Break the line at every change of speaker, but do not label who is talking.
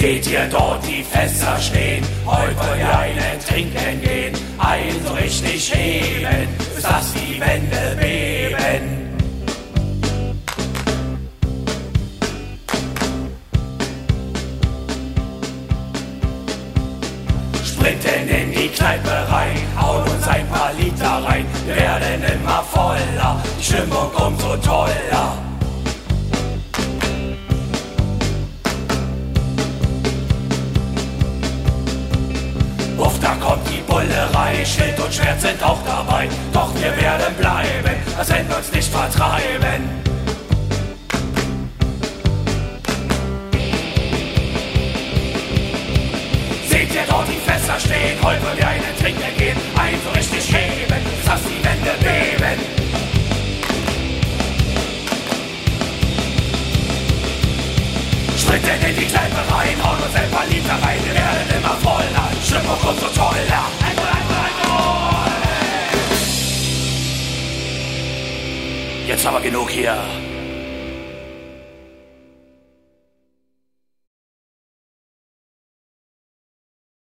Seht ihr dort die Fässer stehen? Heute wollen wir einen trinken gehen. Ein so richtig heben, bis dass die Wände beben. Sprinten in die Kneipe rein, hauen uns ein paar Liter rein. Wir werden immer voller, die Stimmung umso toller. Schild und Schwert sind auch dabei. Doch wir werden bleiben, das werden uns nicht vertreiben. Seht ihr dort die Fässer stehen, heute wir einen trinken gehen. Ein so richtig heben, dass die Wände beben. Sprinten in die Kneipe rein, hauen uns ein paar Liter rein. Wir werden immer voller, Jetzt aber genug hier.